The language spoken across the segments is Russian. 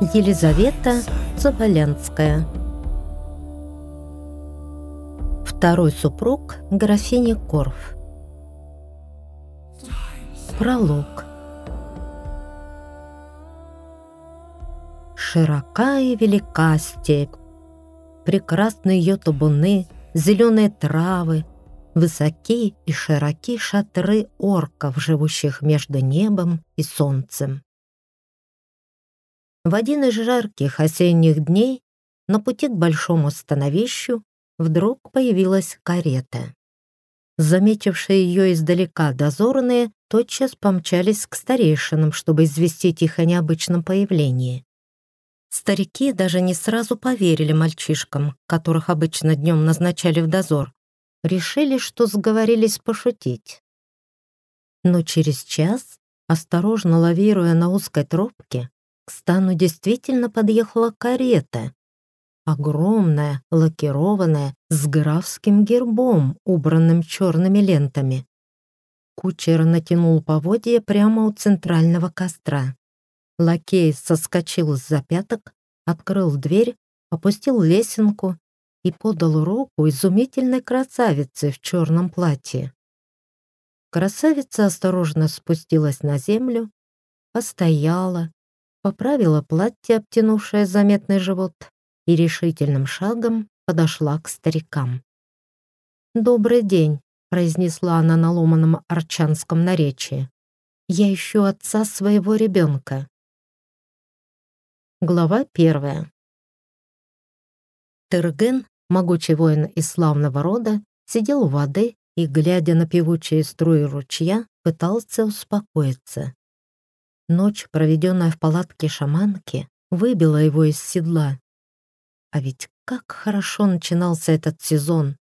Елизавета Заболянская Второй супруг графини Корф Пролог Широка и велика степь. Прекрасны ее табуны, зеленые травы, высокие и широки шатры орков, живущих между небом и солнцем. В один из жарких осенних дней на пути к большому становищу вдруг появилась карета. Заметившие ее издалека дозорные тотчас помчались к старейшинам, чтобы известить их о необычном появлении. Старики даже не сразу поверили мальчишкам, которых обычно днем назначали в дозор. Решили, что сговорились пошутить. Но через час, осторожно лавируя на узкой тропке, к стану действительно подъехала карета. Огромная, лакированная, с графским гербом, убранным черными лентами. Кучер натянул поводья прямо у центрального костра. Лакей соскочил с запяток, открыл дверь, опустил лесенку и подал руку изумительной красавице в черном платье. Красавица осторожно спустилась на землю, постояла, поправила платье, обтянувшее заметный живот, и решительным шагом подошла к старикам. «Добрый день», — произнесла она на ломаном арчанском наречии. «Я ищу отца своего ребенка». Глава первая. Терген, могучий воин из славного рода, сидел у воды и, глядя на певучие струи ручья, пытался успокоиться. Ночь, проведенная в палатке шаманки, выбила его из седла. А ведь как хорошо начинался этот сезон.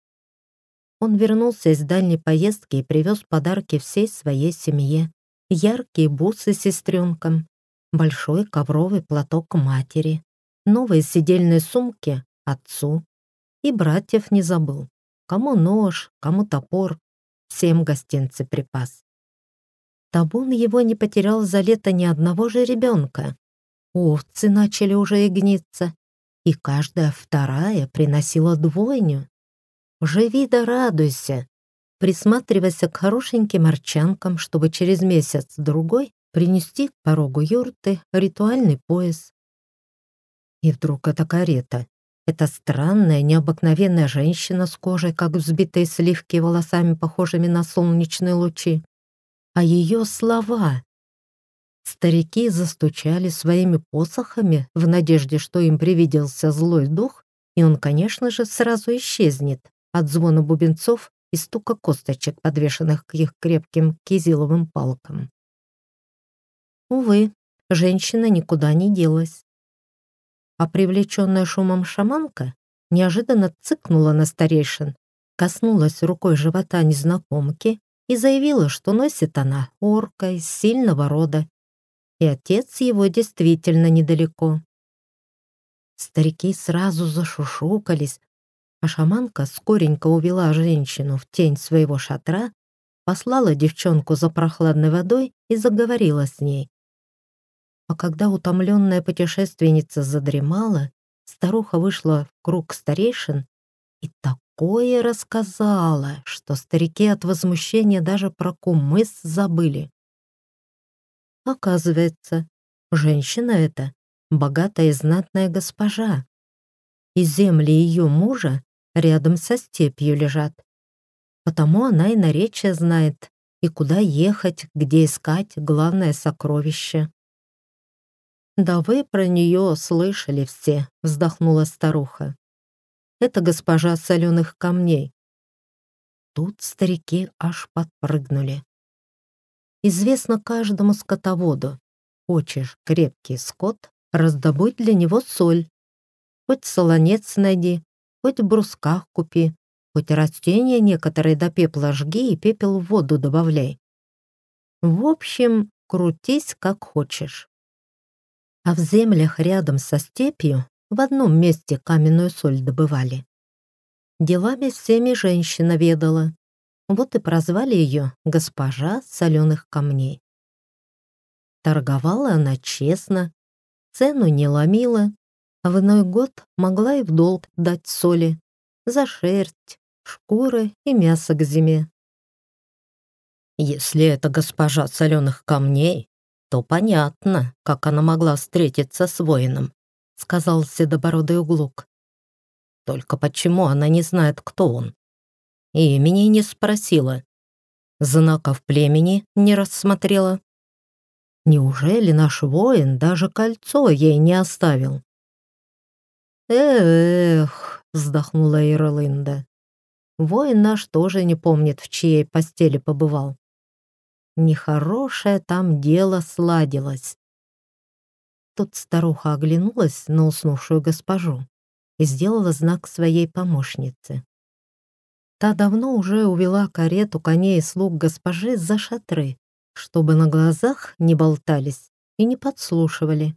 Он вернулся из дальней поездки и привез подарки всей своей семье. Яркие бусы сестренкам, большой ковровый платок матери, новые сидельные сумки отцу. И братьев не забыл. Кому нож, кому топор, всем гостинцы припас. Табун его не потерял за лето ни одного же ребенка. Овцы начали уже и гниться, и каждая вторая приносила двойню. Живи да радуйся, присматривайся к хорошеньким арчанкам, чтобы через месяц-другой принести к порогу юрты ритуальный пояс. И вдруг эта карета, эта странная, необыкновенная женщина с кожей, как взбитые сливки, волосами, похожими на солнечные лучи, а ее слова. Старики застучали своими посохами в надежде, что им привиделся злой дух, и он, конечно же, сразу исчезнет от звона бубенцов и стука косточек, подвешенных к их крепким кизиловым палкам. Увы, женщина никуда не делась. А привлеченная шумом шаманка неожиданно цыкнула на старейшин, коснулась рукой живота незнакомки и заявила, что носит она орка из сильного рода, и отец его действительно недалеко. Старики сразу зашушукались, а шаманка скоренько увела женщину в тень своего шатра, послала девчонку за прохладной водой и заговорила с ней. А когда утомленная путешественница задремала, старуха вышла в круг старейшин и так такое рассказала, что старики от возмущения даже про кумыс забыли. Оказывается, женщина эта богатая и знатная госпожа, и земли ее мужа рядом со степью лежат. Потому она и наречие знает, и куда ехать, где искать главное сокровище. «Да вы про нее слышали все», — вздохнула старуха это госпожа соленых камней. Тут старики аж подпрыгнули. Известно каждому скотоводу, хочешь крепкий скот, раздобудь для него соль. Хоть солонец найди, хоть в брусках купи, хоть растения некоторые до пепла жги и пепел в воду добавляй. В общем, крутись как хочешь. А в землях рядом со степью в одном месте каменную соль добывали. Делами всеми женщина ведала. Вот и прозвали ее госпожа соленых камней. Торговала она честно, цену не ломила, а в иной год могла и в долг дать соли за шерсть, шкуры и мясо к зиме. Если это госпожа соленых камней, то понятно, как она могла встретиться с воином, сказал седобородый углук. Только почему она не знает, кто он? И имени не спросила. Знаков племени не рассмотрела. Неужели наш воин даже кольцо ей не оставил? «Эх», — вздохнула Ирлинда, — «воин наш тоже не помнит, в чьей постели побывал. Нехорошее там дело сладилось». Тут старуха оглянулась на уснувшую госпожу и сделала знак своей помощнице. Та давно уже увела карету коней и слуг госпожи за шатры, чтобы на глазах не болтались и не подслушивали.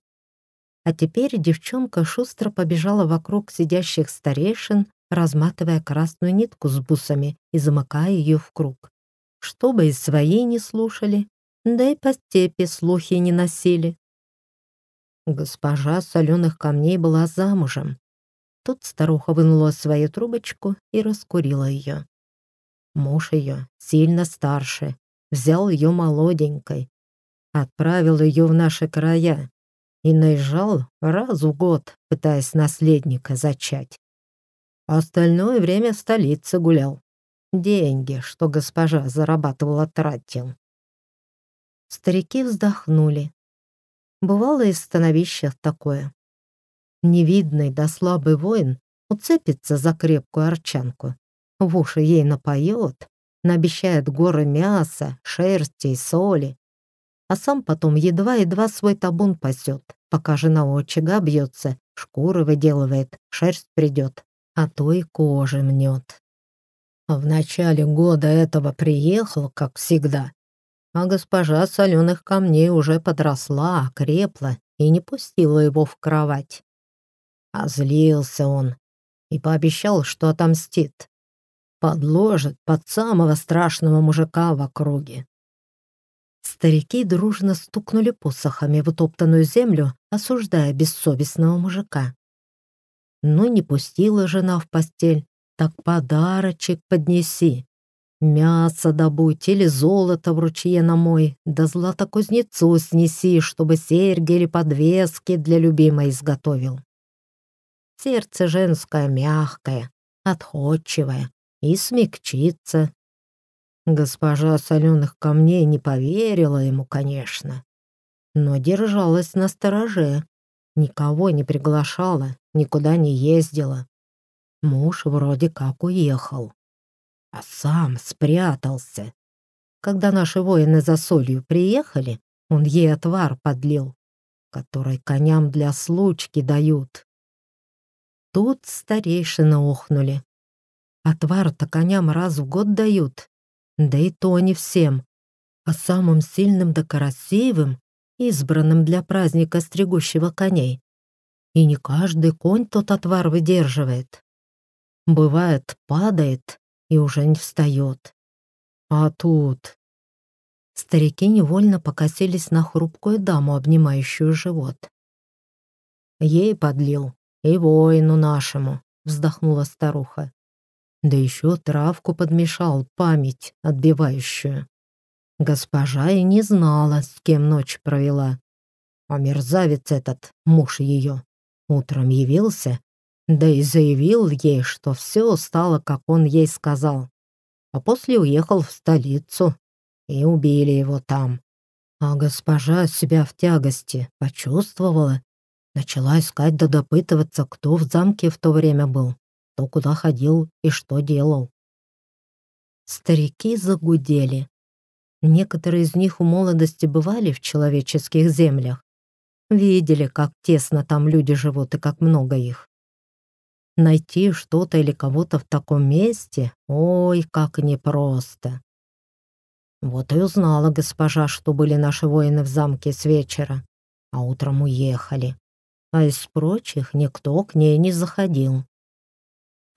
А теперь девчонка шустро побежала вокруг сидящих старейшин, разматывая красную нитку с бусами и замыкая ее в круг. Чтобы и свои не слушали, да и по степи слухи не носили. Госпожа соленых камней была замужем. Тут старуха вынула свою трубочку и раскурила ее. Муж ее, сильно старше, взял ее молоденькой, отправил ее в наши края, и наезжал раз в год, пытаясь наследника зачать. Остальное время в столице гулял. Деньги, что госпожа зарабатывала, тратил. Старики вздохнули. Бывало и в становищах такое. Невидный да слабый воин уцепится за крепкую арчанку, в уши ей напоет, наобещает горы мяса, шерсти и соли, а сам потом едва-едва свой табун пасет, пока жена у очага бьется, шкуры выделывает, шерсть придет, а то и кожи мнет. А в начале года этого приехал, как всегда, а госпожа соленых камней уже подросла, окрепла и не пустила его в кровать. А злился он и пообещал, что отомстит. Подложит под самого страшного мужика в округе. Старики дружно стукнули посохами в утоптанную землю, осуждая бессовестного мужика. Ну, не пустила жена в постель, так подарочек поднеси. Мясо добудь или золото в ручье намой, да злато кузнецу снеси, чтобы серьги или подвески для любимой изготовил. Сердце женское мягкое, отходчивое и смягчится, Госпожа соленых камней не поверила ему, конечно, но держалась на стороже, никого не приглашала, никуда не ездила. Муж вроде как уехал, а сам спрятался. Когда наши воины за солью приехали, он ей отвар подлил, который коням для случки дают. Тут старейшины охнули. Отвар-то коням раз в год дают, да и то не всем, а самым сильным да красивым, избранным для праздника стригущего коней. И не каждый конь тот отвар выдерживает. Бывает, падает и уже не встает. А тут... Старики невольно покосились на хрупкую даму, обнимающую живот. «Ей подлил, и воину нашему», — вздохнула старуха. Да еще травку подмешал, память отбивающую. Госпожа и не знала, с кем ночь провела. А мерзавец этот, муж ее, утром явился, да и заявил ей, что все стало, как он ей сказал. А после уехал в столицу, и убили его там. А госпожа себя в тягости почувствовала, начала искать да допытываться, кто в замке в то время был кто куда ходил и что делал. Старики загудели. Некоторые из них у молодости бывали в человеческих землях. Видели, как тесно там люди живут и как много их. Найти что-то или кого-то в таком месте, ой, как непросто. Вот и узнала госпожа, что были наши воины в замке с вечера, а утром уехали. А из прочих никто к ней не заходил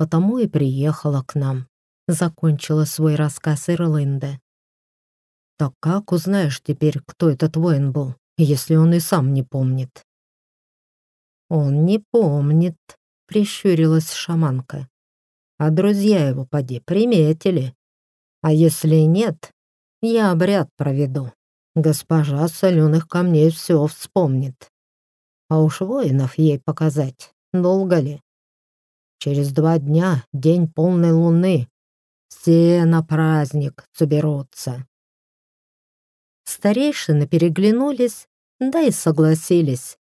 потому и приехала к нам», — закончила свой рассказ Ирлинда. «Так как узнаешь теперь, кто этот воин был, если он и сам не помнит?» «Он не помнит», — прищурилась шаманка. «А друзья его, поди, приметили. А если нет, я обряд проведу. Госпожа соленых камней все вспомнит. А уж воинов ей показать, долго ли? Через два дня день полной луны. Все на праздник соберутся. Старейшины переглянулись, да и согласились.